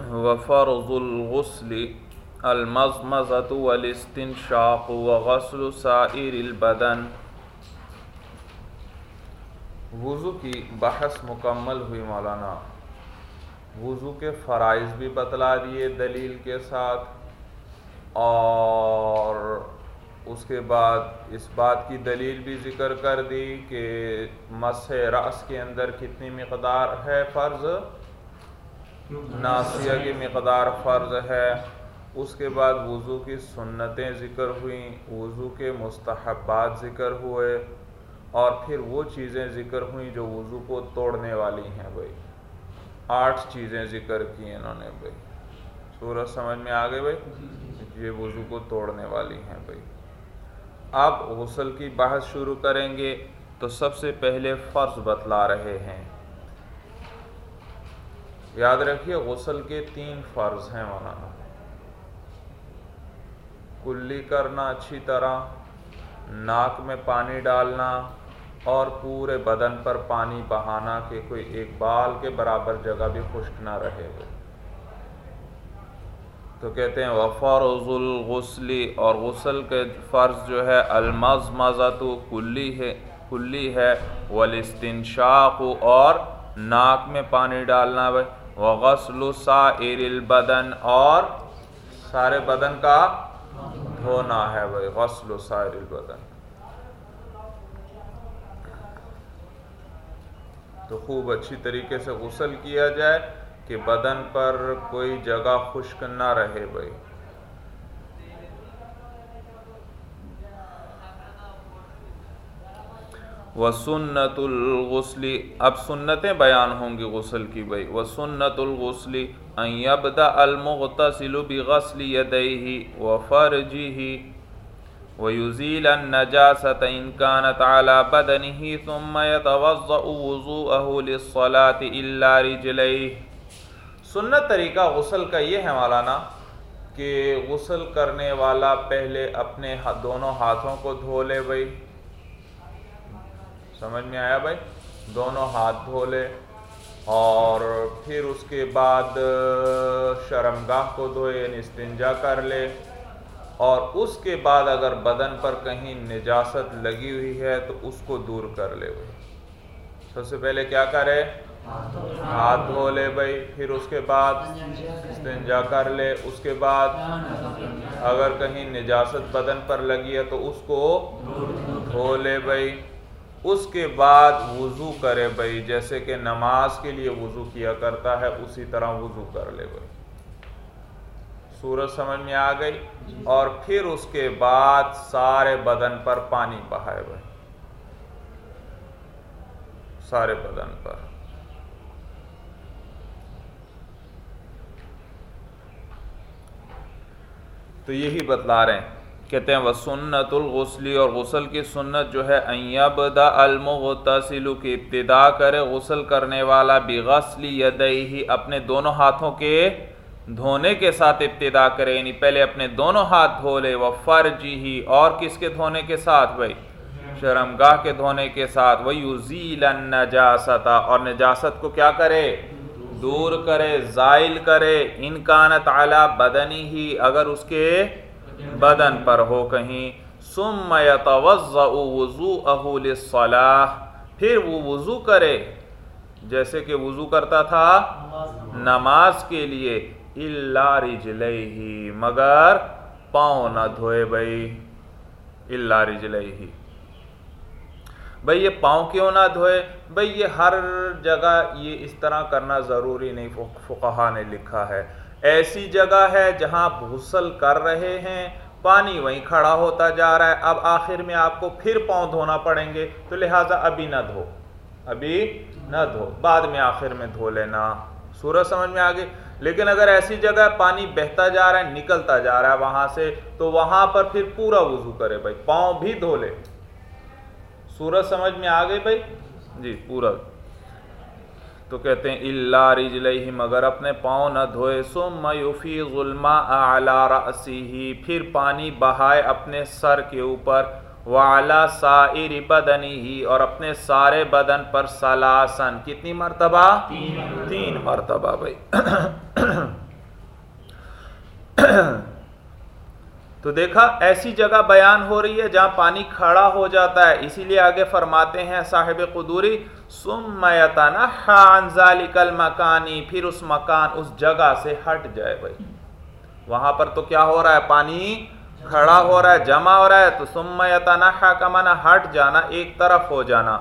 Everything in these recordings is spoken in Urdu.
وفرض الغسل المزمزة والاستنشاق وغسل سائر البدن۔ وضو کی بحث مکمل ہوئی مولانا۔ وضو کے فرائض بھی بتلا دیے دلیل کے ساتھ۔ اور اس کے بعد اس بات کی دلیل بھی ذکر کر دی کہ مس رأس کے اندر کتنی مقدار ہے فرض۔ ناسیہ کی مقدار فرض ہے۔ اس کے بعد وضو کی سنتیں ذکر ہوئیں وضو کے مستحبات ذکر ہوئے اور پھر وہ چیزیں ذکر ہوئیں جو وضو کو توڑنے والی ہیں بھائی۔ آٹھ چیزیں ذکر کی انہوں نے بھائی۔ سورج سمجھ میں آ گئے بھائی یہ وضو کو توڑنے والی ہیں بھائی۔ اب غسل کی بحث شروع کریں گے تو سب سے پہلے فرض بتلا رہے ہیں۔ یاد رکھیے، غسل کے تین فرض ہیں مولانا۔ کلی کرنا اچھی طرح، ناک میں پانی ڈالنا اور پورے بدن پر پانی بہانا کہ کوئی ایک بال کے برابر جگہ بھی خشک نہ رہے۔ ہو تو کہتے ہیں، وفرض الغسلی اور غسل کے فرض جو ہے المز مزہ تو کلی ہے کلی ہے، والاستنشاق اور ناک میں پانی ڈالنا۔ وغسل سائر البدن اور سارے بدن کا دھونا ہے بھائی، غسل سائر البدن۔ تو خوب اچھی طریقے سے غسل کیا جائے کہ بدن پر کوئی جگہ خشک نہ رہے بھائی۔ وسنت الغسل، اب سنتیں بیان ہوں گی غسل کی بھائی وسنت الغسل ان يبدا المغتسل بغسل يديه وفرجه ويزيل النجاسة إن كانت على بدنه ثم يتوضأ وضوءه للصلاة إلا رجليه۔ سنت طریقہ غسل کا یہ ہے مولانا کہ غسل کرنے والا پہلے اپنے دونوں ہاتھوں کو دھو لے بھائی سمجھ میں آیا بھائی؟ دونوں ہاتھ دھو لے اور پھر اس کے بعد شرمگاہ کو دھوئے یعنی استنجا کر لے۔ اور اس کے بعد اگر بدن پر کہیں نجاست لگی ہوئی ہے تو اس کو دور کر لے بھائی۔ سب سے پہلے کیا کرے؟ ہاتھ دھو لے بھائی۔ پھر اس کے بعد استنجا کر لے۔ اس کے بعد اگر کہیں نجاست بدن پر لگی ہے تو اس کو دھو لے بھائی۔ اس کے بعد وضو کرے بھائی، جیسے کہ نماز کے لیے وضو کیا کرتا ہے، اسی طرح وضو کر لے بھائی۔ سورج سمجھ میں آ گئی اور پھر اس کے بعد سارے بدن پر پانی بہائے بھائی۔ سارے بدن پر۔ تو یہی بتلا رہے ہیں۔ کہتے ہیں وہ سنت الغسلی اور غسل کی سنت جو ہے ایبدا المغتسل کی ابتدا کرے غسل کرنے والا، بغسل یدئی اپنے دونوں ہاتھوں کے دھونے کے ساتھ ابتدا کرے یعنی پہلے اپنے دونوں ہاتھ دھو لے وہ فرجی ہی اور کس کے دھونے کے ساتھ بھائی؟ شرمگاہ کے دھونے کے ساتھ وہ یوزیل النجاست، اور نجاست کو کیا کرے؟ دور کرے، زائل کرے انکانت علی بدنی ہی اگر اس کے بدن پر ہو کہیں۔ ثم یتوضع وضوءه للصلاة پھر وہ وضو کرے۔ جیسے کہ وضو کرتا تھا نماز کے لیے۔ الا رجلیہ مگر پاؤں نہ دھوئے بھائی الا رجلیہ بھئی یہ پاؤں کیوں نہ دھوئے؟ بھئی یہ ہر جگہ یہ اس طرح کرنا ضروری نہیں، فقہا نے لکھا ہے۔ ایسی جگہ ہے جہاں غسل کر رہے ہیں، پانی وہیں کھڑا ہوتا جا رہا ہے۔ اب آخر میں آپ کو پھر پاؤں دھونا پڑیں گے۔ تو لہٰذا ابھی نہ دھو۔ ابھی نہ دھو۔ بعد میں آخر میں دھو لینا۔ سورج سمجھ میں آگے لیکن اگر ایسی جگہ پانی بہتا جا رہا ہے، نکلتا جا رہا ہے وہاں سے، تو وہاں پر پھر پورا وضو کرے بھائی۔ پاؤں بھی دھو لے۔ سورج سمجھ میں آ گئی بھائی؟ جی پورا۔ تو کہتے ہیں اللہ رجلہ مگر اپنے پاؤں نہ دھوئے۔ ثم یفیض الماء علی رأسه۔ پھر پانی بہائے اپنے سر کے اوپر۔ وعلا سائر بدنه۔ اور اپنے سارے بدن پر سلاسن۔ کتنی مرتبہ۔ تین مرتبہ بھائی۔ تو دیکھا، ایسی جگہ بیان ہو رہی ہے جہاں پانی کھڑا ہو جاتا ہے۔ اسی لیے آگے فرماتے ہیں صاحب قدوری سم عن ذالک المکانی پھر اس مکان، اس جگہ سے ہٹ جائے بھائی۔ وہاں پر تو کیا ہو رہا ہے؟ پانی کھڑا ہو رہا ہے، جمع ہو رہا ہے۔ تو سم یتنحا کا معنی ہٹ جانا، ایک طرف ہو جانا۔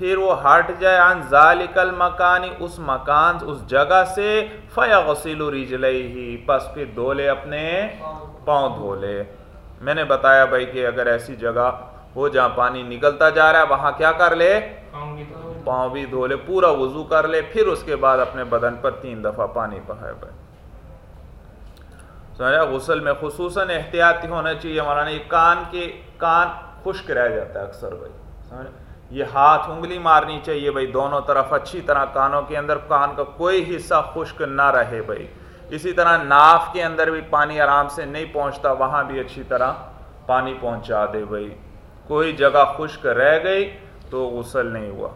پھر وہ ہٹ جائے عن ذالک المکانی اس مکان، اس جگہ سے، فیغسل رجلیہ پس پھر دولے اپنے پاؤں دھو لے میں نے بتایا بھائی کہ اگر ایسی جگہ ہو جہاں پانی نکلتا جا رہا ہے، وہاں کیا کر لے؟ پاؤں بھی دھو لے پورا وضو کر لے، پھر اس کے بعد اپنے بدن پر تین دفعہ پانی بہائے بھائی۔ سمجھا غسل میں خصوصاً احتیاطی ہونا چاہیے۔ مولانا، یہ کان کے، کان خشک رہ جاتا ہے اکثر بھائی۔ سمجھا یہ ہاتھ انگلی مارنی چاہیے بھائی، دونوں طرف اچھی طرح کانوں کے اندر، کان کا کوئی حصہ خشک نہ رہے بھائی۔ اسی طرح ناف کے اندر بھی پانی آرام سے نہیں پہنچتا، وہاں بھی اچھی طرح پانی پہنچا دے بھائی۔ کوئی جگہ خشک رہ گئی تو غسل نہیں ہوا۔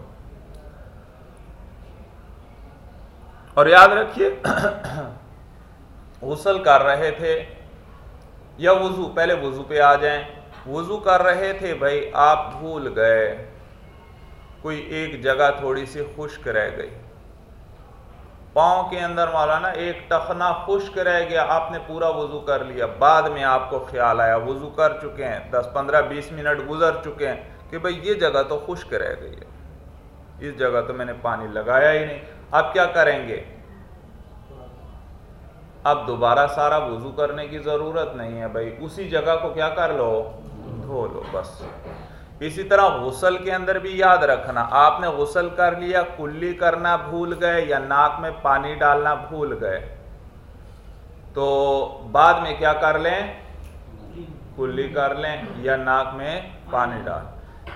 اور یاد رکھیے، غسل کر رہے تھے یا وضو؟ پہلے وضو پہ آ جائیں۔ وضو کر رہے تھے بھائی، آپ بھول گئے۔ کوئی ایک جگہ تھوڑی سی خشک رہ گئی۔ پاؤں کے اندر مولانا ایک ٹخنا خشک رہ گیا، آپ نے پورا وضو کر لیا۔ بعد میں آپ کو خیال آیا، وضو کر چکے ہیں، دس پندرہ بیس منٹ گزر چکے ہیں کہ بھئی یہ جگہ تو خشک رہ گئی ہے۔ اس جگہ تو میں نے پانی لگایا ہی نہیں۔ اب کیا کریں گے؟ اب دوبارہ سارا وضو کرنے کی ضرورت نہیں ہے بھائی اسی جگہ کو کیا کر لو؟ دھو لو، بس۔ اسی طرح غسل کے اندر بھی یاد رکھنا، آپ نے غسل کر لیا، کلی کرنا بھول گئے یا ناک میں پانی ڈالنا بھول گئے، تو بعد میں کیا کر لیں؟ کلی کر لیں یا ناک میں پانی ڈال۔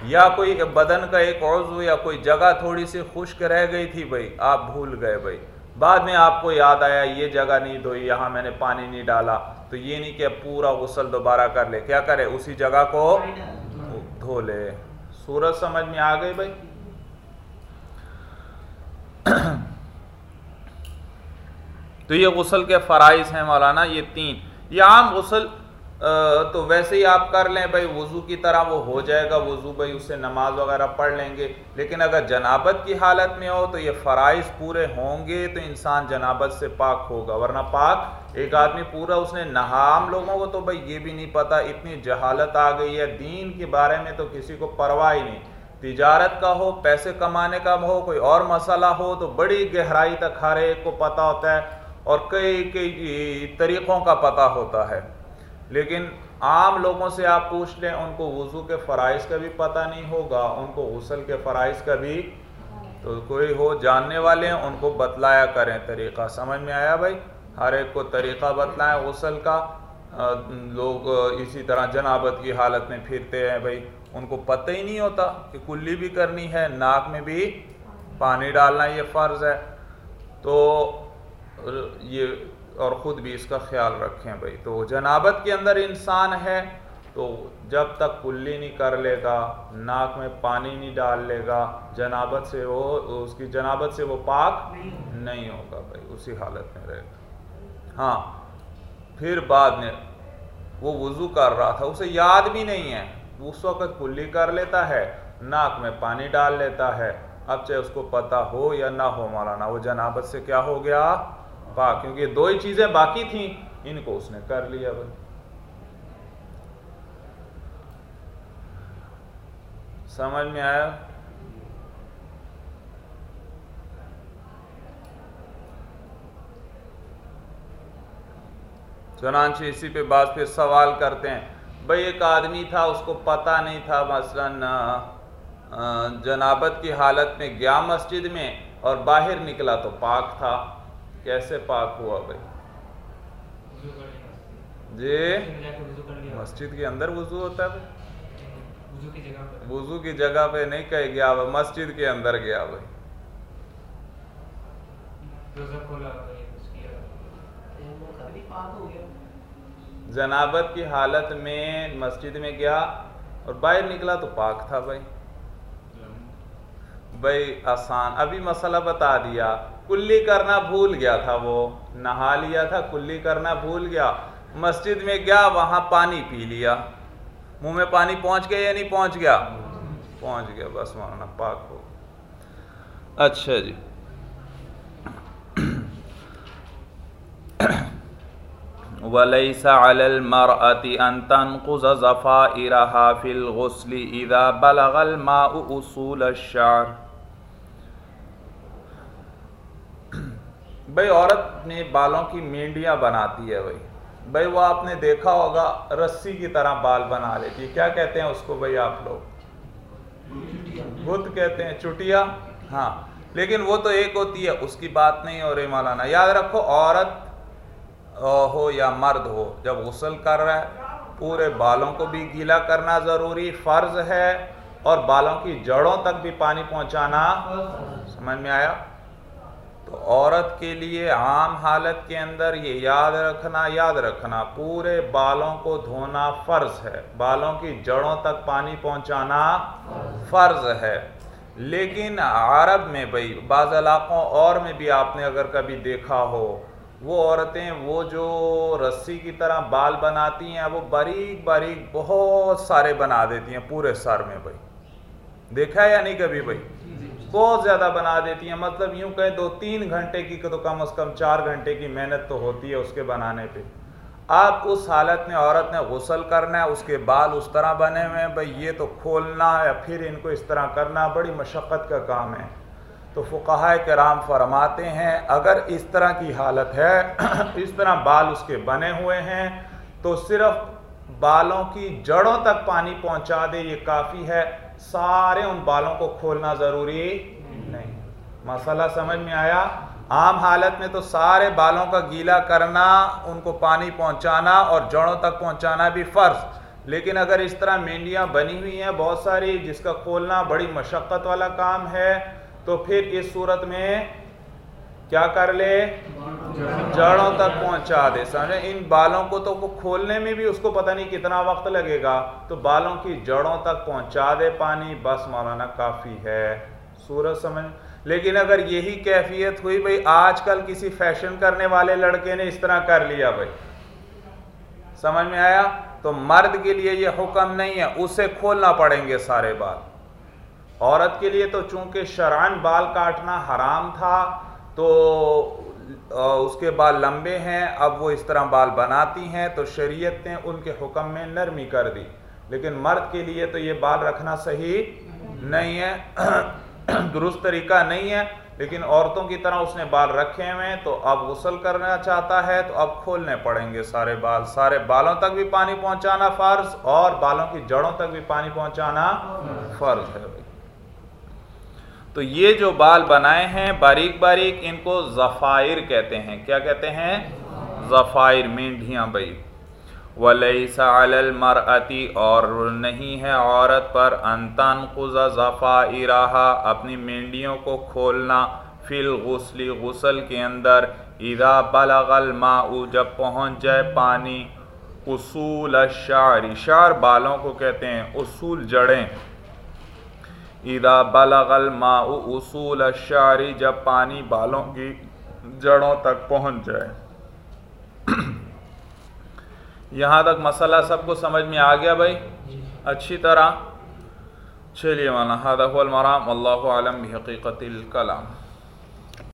یا کوئی بدن کا ایک عضو یا کوئی جگہ تھوڑی سی خشک رہ گئی تھی بھائی آپ بھول گئے بھائی بعد میں آپ کو یاد آیا، یہ جگہ نہیں دھوئی، یہاں میں نے پانی نہیں ڈالا، تو یہ نہیں کہ پورا غسل دوبارہ کر لے۔ کیا کرے؟ اسی جگہ کو دھو لے۔ سورج سمجھ میں آ گئی بھائی؟ تو یہ غسل کے فرائض ہیں مولانا، یہ تین۔ یہ عام غسل تو ویسے ہی آپ کر لیں بھائی، وضو کی طرح وہ ہو جائے گا، وضو بھائی اسے نماز وغیرہ پڑھ لیں گے۔ لیکن اگر جنابت کی حالت میں ہو تو یہ فرائض پورے ہوں گے تو انسان جنابت سے پاک ہوگا۔ ورنہ پاک ایک آدمی پورا اس نے نہا لوگوں کو تو بھائی یہ بھی نہیں پتا اتنی جہالت آ گئی ہے۔ دین کے بارے میں تو کسی کو پرواہ ہی نہیں۔ تجارت کا ہو، پیسے کمانے کا ہو، کوئی اور مسئلہ ہو تو بڑی گہرائی تک ہر ایک کو پتا ہوتا ہے اور کئی کئی طریقوں کا پتہ ہوتا ہے۔ لیکن عام لوگوں سے آپ پوچھ لیں، ان کو وضو کے فرائض کا بھی پتہ نہیں ہوگا، ان کو غسل کے فرائض کا بھی تو کوئی ہو، جاننے والے ہیں، ان کو بتلایا کریں طریقہ۔ سمجھ میں آیا بھائی؟ ہر ایک کو طریقہ بتلائیں غسل کا۔ لوگ اسی طرح جنابت کی حالت میں پھرتے ہیں بھائی۔ ان کو پتہ ہی نہیں ہوتا کہ کلی بھی کرنی ہے، ناک میں بھی پانی ڈالنا یہ فرض ہے۔ تو یہ اور خود بھی اس کا خیال رکھیں بھائی۔ تو جنابت کے اندر انسان ہے تو جب تک کلی نہیں کر لے گا، ناک میں پانی نہیں ڈال لے گا، جنابت سے وہ، اس کی جنابت سے وہ پاک نہیں ہوگا بھائی، اسی حالت میں رہے گا۔ ہاں پھر بعد میں وہ وضو کر رہا تھا، اسے یاد بھی نہیں ہے۔ اس وقت کلی کر لیتا ہے، ناک میں پانی ڈال لیتا ہے۔ اب چاہے اس کو پتہ ہو یا نہ ہو مولانا، وہ جنابت سے کیا ہو گیا؟ پاک کیونکہ دو ہی چیزیں باقی تھیں، ان کو اس نے کر لیا بھائی۔ سمجھ میں آیا؟ چنانچہ اسی پہ بعض پھر سوال کرتے ہیں۔ بھائی، ایک آدمی تھا، اس کو پتہ نہیں تھا، مثلا جنابت کی حالت میں گیا مسجد میں اور باہر نکلا تو پاک تھا۔ کیسے پاک ہوا بھائی؟ جی؟ مسجد کے اندر وضو ہوتا ہے بھائی؟ وضو کی جگہ پہ نہیں کہے گیا بھائی مسجد کے اندر گیا بھائی۔ جنابت کی حالت میں مسجد میں گیا اور باہر نکلا تو پاک تھا بھائی۔ بھائی آسان ابھی مسئلہ بتا دیا۔ کلی کرنا بھول گیا تھا وہ، نہا لیا تھا، کلی کرنا بھول گیا۔ مسجد میں گیا، وہاں پانی پی لیا۔ منہ میں پانی پہنچ گیا یا نہیں پہنچ گیا؟ پہنچ گیا، بس مولانا پاک ہو۔ اچھا جی۔ وليس على المرأة أن تنقض زفائرها في الغسل إذا بلغ الماء أصول الشعر۔ بھئی عورت اپنے بالوں کی مینڈیاں بناتی ہے بھئی بھئی وہ آپ نے دیکھا ہوگا، رسی کی طرح بال بنا لیتی ہے۔ کیا کہتے ہیں اس کو بھئی آپ لوگ؟ بت کہتے ہیں، چٹیا۔ ہاں لیکن وہ تو ایک ہوتی ہے، اس کی بات نہیں ہو رہی مولانا۔ یاد رکھو، عورت ہو یا مرد ہو، جب غسل کر رہا ہے، پورے بالوں کو بھی گیلا کرنا ضروری فرض ہے، اور بالوں کی جڑوں تک بھی پانی پہنچانا۔ سمجھ میں آیا؟ تو عورت کے لیے عام حالت کے اندر یہ یاد رکھنا یاد رکھنا، پورے بالوں کو دھونا فرض ہے۔ بالوں کی جڑوں تک پانی پہنچانا فرض ہے۔ لیکن عرب میں بھائی، بعض علاقوں اور میں بھی آپ نے اگر کبھی دیکھا ہو، وہ عورتیں وہ جو رسی کی طرح بال بناتی ہیں، وہ باریک باریک بہت سارے بنا دیتی ہیں، پورے سر میں بھائی۔ دیکھا ہے یا نہیں کبھی بھائی؟ بہت زیادہ بنا دیتی ہیں۔ مطلب یوں کہیں دو تین گھنٹے کی تو کم از کم چار گھنٹے کی محنت تو ہوتی ہے اس کے بنانے پہ۔ آپ اس حالت میں عورت نے غسل کرنا ہے، اس کے بال اس طرح بنے ہوئے ہیں، بھائی یہ تو کھولنا یا پھر ان کو اس طرح کرنا بڑی مشقت کا کام ہے۔ تو فقہ کرام فرماتے ہیں، اگر اس طرح کی حالت ہے، اس طرح بال اس کے بنے ہوئے ہیں، تو صرف بالوں کی جڑوں تک پانی پہنچا دے، یہ کافی ہے۔ سارے ان بالوں کو کھولنا ضروری نہیں۔ مسئلہ سمجھ میں آیا؟ عام حالت میں تو سارے بالوں کا گیلا کرنا، ان کو پانی پہنچانا اور جڑوں تک پہنچانا بھی فرض۔ لیکن اگر اس طرح مینڈیاں بنی ہوئی ہیں بہت ساری، جس کا کھولنا بڑی مشقت والا کام ہے، تو پھر اس صورت میں کیا کر لے؟ جڑوں تک پہنچا دے، سمجھے؟ ان بالوں کو تو وہ کھولنے میں بھی اس کو پتہ نہیں کتنا وقت لگے گا، تو بالوں کی جڑوں تک پہنچا دے پانی۔ بس مولانا، کافی ہے۔ سورج سمجھ۔ لیکن اگر یہی کیفیت ہوئی، بھائی، آج کل کسی فیشن کرنے والے لڑکے نے اس طرح کر لیا، بھائی۔ سمجھ میں آیا؟ تو مرد کے لیے یہ حکم نہیں ہے، اسے کھولنا پڑیں گے سارے بال۔ عورت کے لیے تو چونکہ شرعن بال کاٹنا حرام تھا تو اس کے بال لمبے ہیں، اب وہ اس طرح بال بناتی ہیں تو شریعت نے ان کے حکم میں نرمی کر دی۔ لیکن مرد کے لیے تو یہ بال رکھنا صحیح نہیں ہے، درست طریقہ نہیں ہے۔ لیکن عورتوں کی طرح اس نے بال رکھے ہوئے تو اب غسل کرنا چاہتا ہے، تو اب کھولنے پڑیں گے سارے بال۔ سارے بالوں تک بھی پانی پہنچانا فرض اور بالوں کی جڑوں تک بھی پانی پہنچانا فرض ہے۔ تو یہ جو بال بنائے ہیں، باریک باریک ان کو زفائر کہتے ہیں۔ کیا کہتے ہیں؟ زفائر مینڈیاں بھائی وَلَيْسَ عَلَى الْمَرْأَةِ اور نہیں ہے عورت پر انتن قُزَ زَفَائِرَهَا اپنی مینڈیوں کو کھولنا۔ فی الغسل، غسل کے اندر۔ اذا بلغ الماء، جب پہنچ جائے پانی۔ اصول الشعر، شعر بالوں کو کہتے ہیں۔ اصول جڑیں۔ اذا بلغ الماء اصول الشعر جب پانی بالوں کی جڑوں تک پہنچ جائے۔ یہاں تک مسئلہ سب کو سمجھ میں آ گیا بھائی؟ اچھی طرح۔ چلیے مانا حد المرام اللہ عالم حقیقت الکلام۔